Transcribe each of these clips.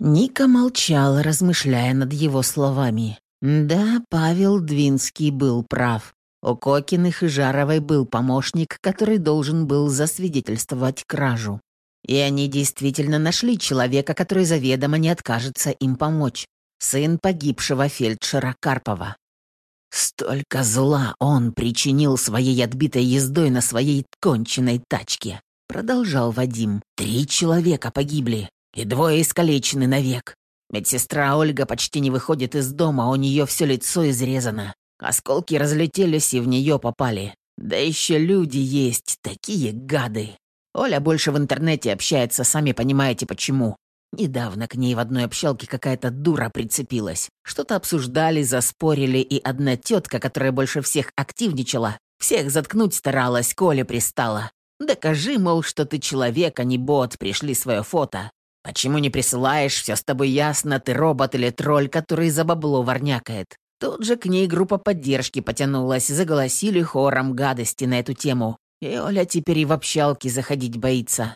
Ника молчала, размышляя над его словами. Да, Павел Двинский был прав. У Кокиных и Жаровой был помощник, который должен был засвидетельствовать кражу. И они действительно нашли человека, который заведомо не откажется им помочь. Сын погибшего фельдшера Карпова. Столько зла он причинил своей отбитой ездой на своей конченной тачке. Продолжал Вадим. Три человека погибли, и двое искалечены навек. Медсестра Ольга почти не выходит из дома, у нее все лицо изрезано. Осколки разлетелись и в нее попали. Да еще люди есть, такие гады. Оля больше в интернете общается, сами понимаете почему. Недавно к ней в одной общалке какая-то дура прицепилась. Что-то обсуждали, заспорили, и одна тетка, которая больше всех активничала, всех заткнуть старалась, Коле пристала. «Докажи, мол, что ты человек, а не бот, пришли свое фото. Почему не присылаешь, все с тобой ясно, ты робот или тролль, который за бабло ворнякает. Тут же к ней группа поддержки потянулась, заголосили хором гадости на эту тему. И Оля теперь и в общалки заходить боится.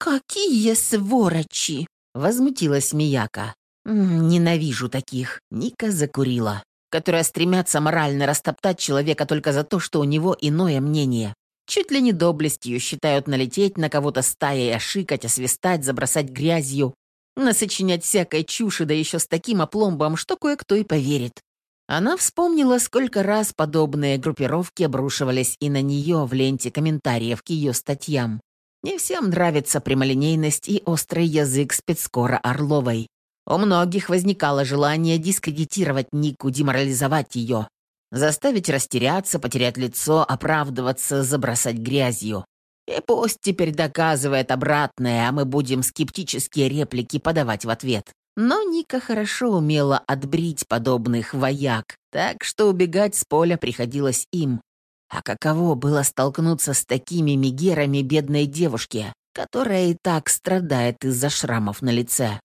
«Какие сворочи!» — возмутилась Мияка. «Ненавижу таких», — Ника закурила, которые стремятся морально растоптать человека только за то, что у него иное мнение. Чуть ли не доблестью считают налететь на кого-то стаей, ошикать, освистать, забросать грязью, насочинять всякой чуши, да еще с таким опломбом, что кое-кто и поверит. Она вспомнила, сколько раз подобные группировки обрушивались и на нее в ленте комментариев к ее статьям. Не всем нравится прямолинейность и острый язык спецкора Орловой. У многих возникало желание дискредитировать Нику, деморализовать ее, заставить растеряться, потерять лицо, оправдываться, забросать грязью. И пусть теперь доказывает обратное, а мы будем скептические реплики подавать в ответ. Но Ника хорошо умела отбрить подобных вояк, так что убегать с поля приходилось им. А каково было столкнуться с такими мигерами бедной девушке, которая и так страдает из-за шрамов на лице?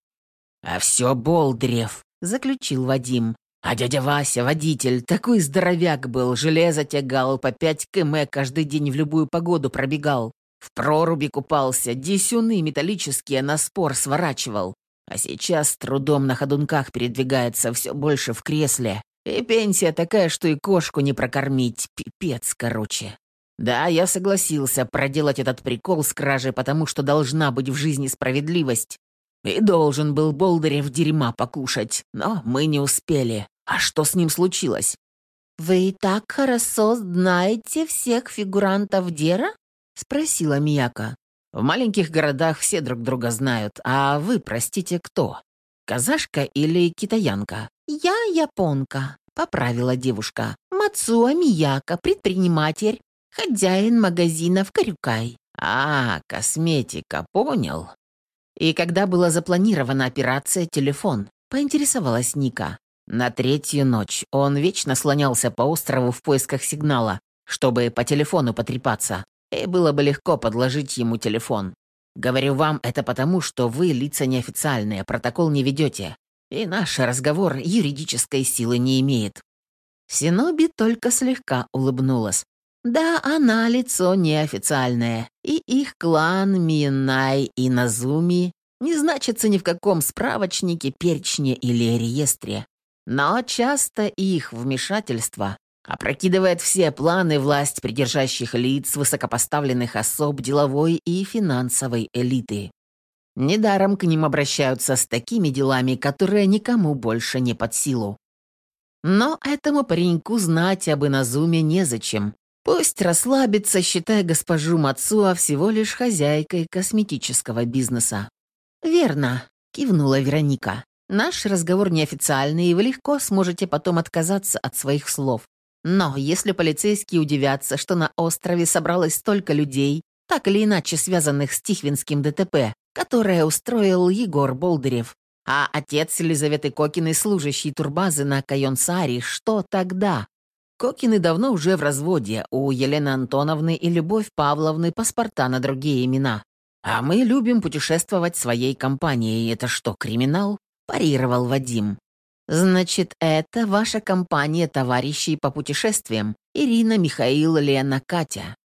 «А все Болдырев», — заключил Вадим. А дядя Вася, водитель, такой здоровяк был, железо тягал, по пять км каждый день в любую погоду пробегал. В проруби купался, десюны металлические на спор сворачивал. А сейчас с трудом на ходунках передвигается все больше в кресле. И пенсия такая, что и кошку не прокормить. Пипец, короче. Да, я согласился проделать этот прикол с кражей, потому что должна быть в жизни справедливость. И должен был Болдырев дерьма покушать, но мы не успели. А что с ним случилось? «Вы и так хорошо знаете всех фигурантов Дера?» — спросила Мияка. В маленьких городах все друг друга знают, а вы, простите, кто? Казашка или китаянка?» «Я японка», — поправила девушка. «Мацуа Мияка, предприниматель, хозяин магазина в Карюкай». «А, косметика, понял». «И когда была запланирована операция «Телефон», — поинтересовалась Ника. На третью ночь он вечно слонялся по острову в поисках сигнала, чтобы по телефону потрепаться и было бы легко подложить ему телефон. Говорю вам это потому, что вы лица неофициальные, протокол не ведете, и наш разговор юридической силы не имеет». Синоби только слегка улыбнулась. Да, она лицо неофициальное, и их клан Минай и Назуми не значится ни в каком справочнике, перечне или реестре. Но часто их вмешательство опрокидывает все планы власть придержащих лиц, высокопоставленных особ деловой и финансовой элиты. Недаром к ним обращаются с такими делами, которые никому больше не под силу. Но этому пареньку знать об Иназуме незачем. Пусть расслабится, считая госпожу Мацуа всего лишь хозяйкой косметического бизнеса. «Верно», — кивнула Вероника. «Наш разговор неофициальный, и вы легко сможете потом отказаться от своих слов. Но если полицейские удивятся, что на острове собралось столько людей, так или иначе связанных с Тихвинским ДТП, которое устроил Егор Болдырев, а отец Елизаветы Кокиной служащий турбазы на Кайонсаре, что тогда? Кокины давно уже в разводе, у Елены Антоновны и Любовь Павловны паспорта на другие имена. А мы любим путешествовать своей компанией. Это что, криминал? Парировал Вадим. «Значит, это ваша компания товарищей по путешествиям? Ирина, Михаил, Лена, Катя».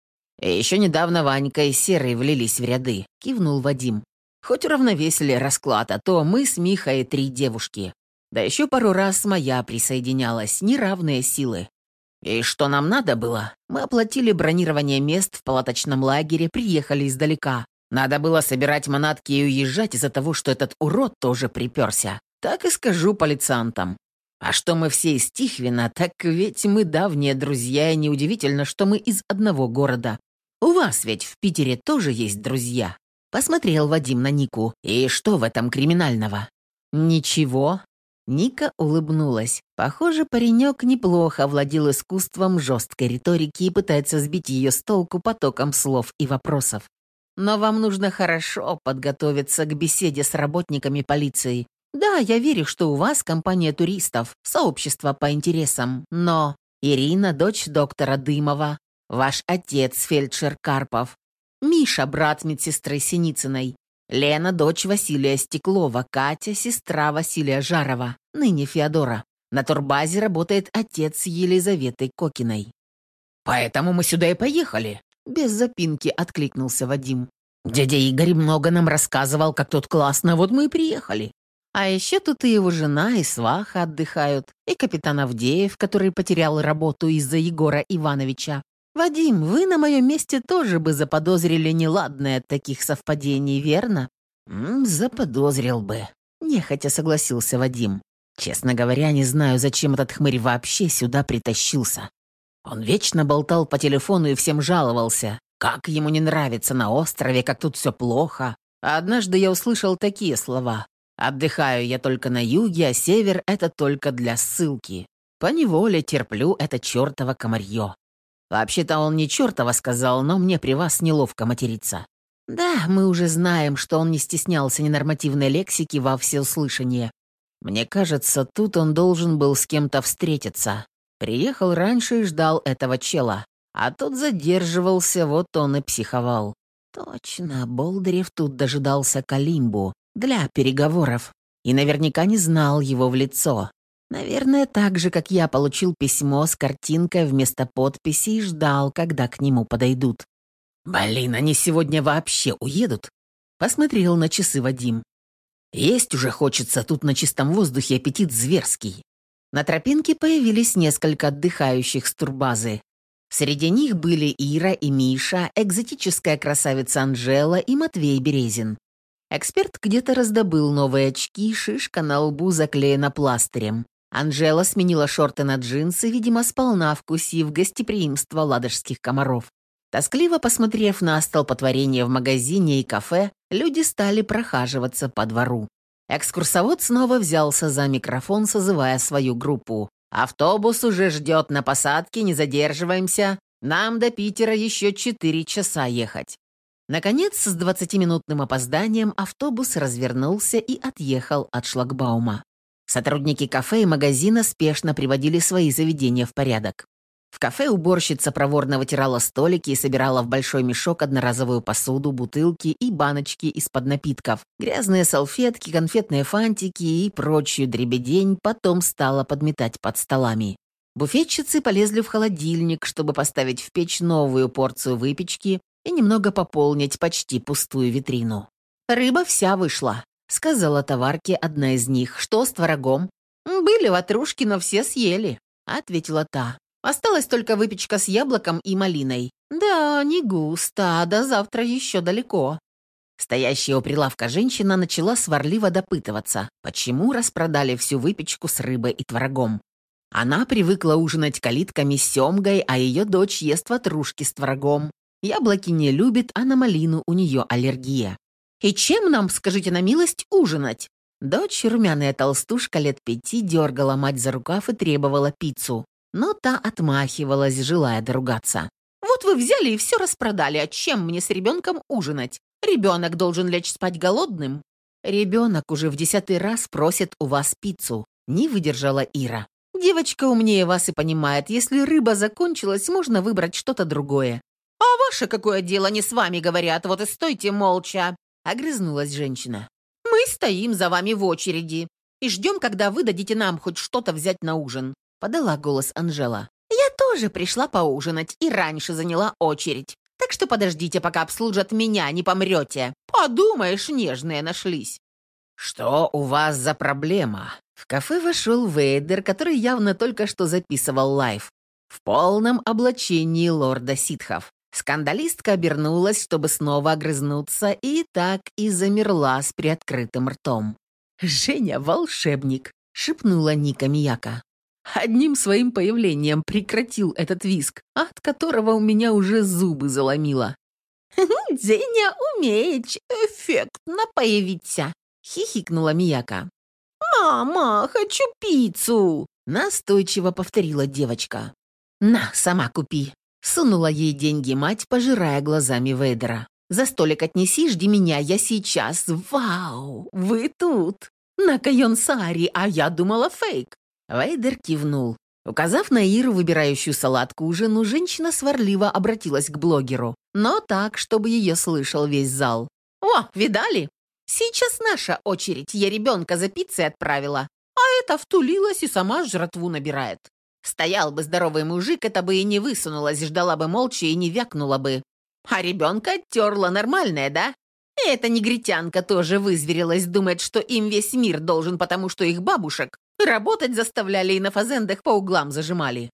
Еще недавно Ванька и Серый влились в ряды, кивнул Вадим. Хоть уравновесили расклад, а то мы с Михой три девушки. Да еще пару раз моя присоединялась, неравные силы. И что нам надо было? Мы оплатили бронирование мест в палаточном лагере, приехали издалека. Надо было собирать манатки и уезжать из-за того, что этот урод тоже приперся. Так и скажу полициантам. А что мы все из Тихвина, так ведь мы давние друзья, и неудивительно, что мы из одного города. У вас ведь в Питере тоже есть друзья. Посмотрел Вадим на Нику. И что в этом криминального? Ничего. Ника улыбнулась. Похоже, паренек неплохо владел искусством жесткой риторики и пытается сбить ее с толку потоком слов и вопросов. Но вам нужно хорошо подготовиться к беседе с работниками полиции. Да, я верю, что у вас компания туристов, сообщество по интересам, но Ирина, дочь доктора Дымова, ваш отец, фельдшер Карпов, Миша, брат медсестры Синицыной, Лена, дочь Василия Стеклова, Катя, сестра Василия Жарова, ныне Феодора. На турбазе работает отец Елизаветы Кокиной. «Поэтому мы сюда и поехали», — без запинки откликнулся Вадим. «Дядя Игорь много нам рассказывал, как тут классно, вот мы и приехали. А еще тут и его жена, и сваха отдыхают, и капитан Авдеев, который потерял работу из-за Егора Ивановича. Вадим, вы на моем месте тоже бы заподозрили неладное от таких совпадений, верно? М заподозрил бы. Нехотя согласился Вадим. Честно говоря, не знаю, зачем этот хмырь вообще сюда притащился. Он вечно болтал по телефону и всем жаловался. Как ему не нравится на острове, как тут все плохо. А однажды я услышал такие слова. «Отдыхаю я только на юге, а север — это только для ссылки. По неволе терплю это чертово комарье». Вообще-то он не чертово сказал, но мне при вас неловко материться. Да, мы уже знаем, что он не стеснялся ненормативной лексики во всеуслышание. Мне кажется, тут он должен был с кем-то встретиться. Приехал раньше и ждал этого чела. А тот задерживался, вот он и психовал. Точно, Болдырев тут дожидался Калимбу для переговоров. И наверняка не знал его в лицо. Наверное, так же, как я получил письмо с картинкой вместо подписи и ждал, когда к нему подойдут. «Блин, они сегодня вообще уедут?» Посмотрел на часы Вадим. Есть уже хочется, тут на чистом воздухе аппетит зверский. На тропинке появились несколько отдыхающих с турбазы. Среди них были Ира и Миша, экзотическая красавица Анжела и Матвей Березин. Эксперт где-то раздобыл новые очки, шишка на лбу заклеена пластырем. Анжела сменила шорты на джинсы, видимо, сполна вкусив гостеприимство ладожских комаров. Тоскливо посмотрев на столпотворение в магазине и кафе, люди стали прохаживаться по двору. Экскурсовод снова взялся за микрофон, созывая свою группу. «Автобус уже ждет на посадке, не задерживаемся. Нам до Питера еще четыре часа ехать». Наконец, с 20-минутным опозданием автобус развернулся и отъехал от шлагбаума. Сотрудники кафе и магазина спешно приводили свои заведения в порядок. В кафе уборщица проворно вытирала столики и собирала в большой мешок одноразовую посуду, бутылки и баночки из-под напитков. Грязные салфетки, конфетные фантики и прочую дребедень потом стала подметать под столами. Буфетчицы полезли в холодильник, чтобы поставить в печь новую порцию выпечки и немного пополнить почти пустую витрину. Рыба вся вышла. — сказала товарке одна из них. «Что с творогом?» «Были ватрушки, но все съели», — ответила та. Осталась только выпечка с яблоком и малиной. Да, не густо, а до завтра еще далеко. Стоящая у прилавка женщина начала сварливо допытываться, почему распродали всю выпечку с рыбой и творогом. Она привыкла ужинать калитками с семгой, а ее дочь ест ватрушки с творогом. Яблоки не любит, а на малину у нее аллергия. «И чем нам, скажите на милость, ужинать?» Дочь, румяная толстушка лет пяти, дергала мать за рукав и требовала пиццу но та отмахивалась, желая доругаться. «Вот вы взяли и все распродали, а чем мне с ребенком ужинать? Ребенок должен лечь спать голодным». «Ребенок уже в десятый раз просит у вас пиццу», — не выдержала Ира. «Девочка умнее вас и понимает, если рыба закончилась, можно выбрать что-то другое». «А ваше какое дело, не с вами говорят, вот и стойте молча», — огрызнулась женщина. «Мы стоим за вами в очереди и ждем, когда вы дадите нам хоть что-то взять на ужин подала голос Анжела. «Я тоже пришла поужинать и раньше заняла очередь. Так что подождите, пока обслужат меня, не помрете. Подумаешь, нежные нашлись». «Что у вас за проблема?» В кафе вошел Вейдер, который явно только что записывал лайв, в полном облачении лорда ситхов. Скандалистка обернулась, чтобы снова огрызнуться, и так и замерла с приоткрытым ртом. «Женя — волшебник», — шепнула Ника Мияка. Одним своим появлением прекратил этот визг, от которого у меня уже зубы заломило. «Деня умеет эффектно появиться», — хихикнула Мияка. «Мама, хочу пиццу!» — настойчиво повторила девочка. «На, сама купи!» — сунула ей деньги мать, пожирая глазами Вейдера. «За столик отнеси, жди меня, я сейчас. Вау, вы тут! На Кайонсари, а я думала фейк!» Вейдер кивнул. Указав на Иру, выбирающую салат к ужину, женщина сварливо обратилась к блогеру, но так, чтобы ее слышал весь зал. «О, видали? Сейчас наша очередь, я ребенка за пиццей отправила, а эта втулилась и сама жратву набирает. Стоял бы здоровый мужик, это бы и не высунулась, ждала бы молча и не вякнула бы. А ребенка оттерла нормальная, да? И эта негритянка тоже вызверилась, думает, что им весь мир должен, потому что их бабушек работать заставляли и на фазендах по углам зажимали.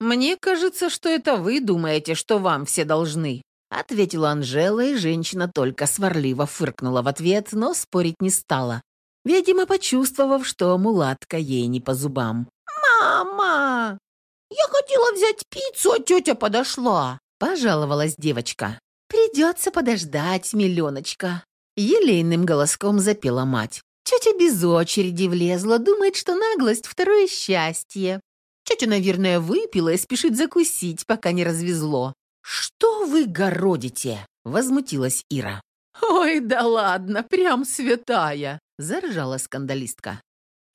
«Мне кажется, что это вы думаете, что вам все должны», ответила Анжела, и женщина только сварливо фыркнула в ответ, но спорить не стала, видимо, почувствовав, что мулатка ей не по зубам. «Мама! Я хотела взять пиццу, а тетя подошла!» — пожаловалась девочка. «Придется подождать, миллионочка!» Елейным голоском запела мать. Тетя без очереди влезла, думает, что наглость — второе счастье. Тетя, наверное, выпила и спешит закусить, пока не развезло. «Что вы городите?» — возмутилась Ира. «Ой, да ладно, прям святая!» — заржала скандалистка.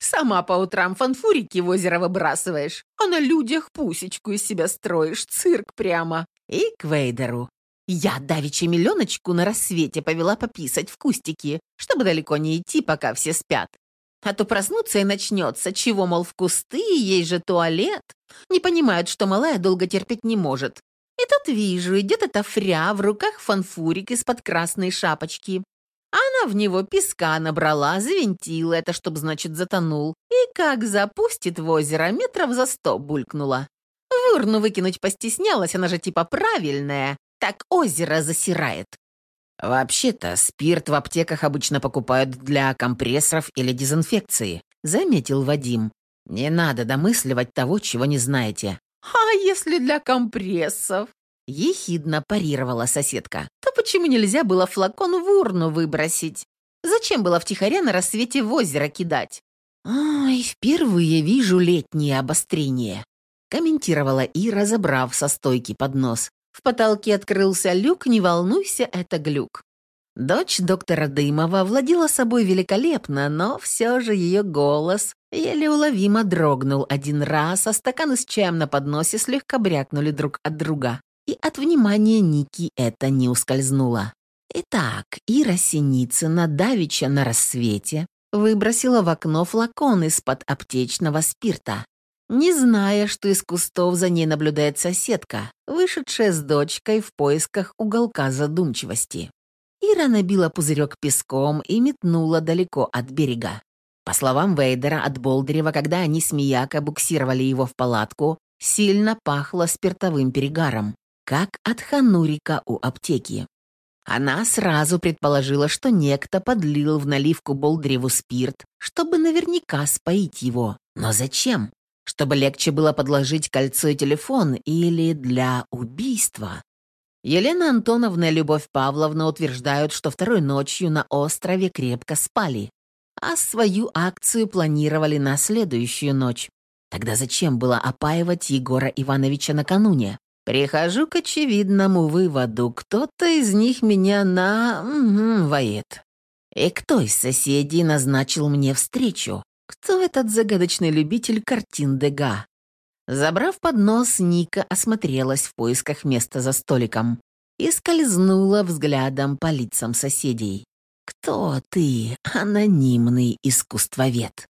Сама по утрам фанфурики в озеро выбрасываешь, а на людях пусечку из себя строишь, цирк прямо. И к Вейдеру. Я давеча миллионочку на рассвете повела пописать в кустики, чтобы далеко не идти, пока все спят. А то проснуться и начнется, чего, мол, в кусты, ей же туалет. Не понимают, что малая долго терпеть не может. И тут вижу, идет эта фря, в руках фанфурик из-под красной шапочки. Она в него песка набрала, завинтила это, чтоб, значит, затонул. И как запустит в озеро, метров за сто булькнула. В урну выкинуть постеснялась, она же типа правильная. Так озеро засирает. «Вообще-то, спирт в аптеках обычно покупают для компрессоров или дезинфекции», — заметил Вадим. «Не надо домысливать того, чего не знаете». «А если для компрессов?» — ехидно парировала соседка то почему нельзя было флакон в урну выбросить? Зачем было втихаря на рассвете в озеро кидать? «Ой, впервые вижу летнее обострение», — комментировала Ира, забрав со стойки поднос. В потолке открылся люк, не волнуйся, это глюк. Дочь доктора Дымова владела собой великолепно, но все же ее голос еле уловимо дрогнул один раз, а стаканы с чаем на подносе слегка брякнули друг от друга и от внимания Ники это не ускользнуло. Итак, Ира Синицына давеча на рассвете выбросила в окно флакон из-под аптечного спирта, не зная, что из кустов за ней наблюдает соседка, вышедшая с дочкой в поисках уголка задумчивости. Ира набила пузырек песком и метнула далеко от берега. По словам Вейдера от Болдырева, когда они с Мияко буксировали его в палатку, сильно пахло спиртовым перегаром как от ханурика у аптеки. Она сразу предположила, что некто подлил в наливку Болдреву спирт, чтобы наверняка споить его. Но зачем? Чтобы легче было подложить кольцо и телефон или для убийства? Елена Антоновна и Любовь Павловна утверждают, что второй ночью на острове крепко спали, а свою акцию планировали на следующую ночь. Тогда зачем было опаивать Егора Ивановича накануне? Прихожу к очевидному выводу. Кто-то из них меня на... Воет. И кто из соседей назначил мне встречу? Кто этот загадочный любитель картин Дега? Забрав поднос, Ника осмотрелась в поисках места за столиком и скользнула взглядом по лицам соседей. «Кто ты, анонимный искусствовед?»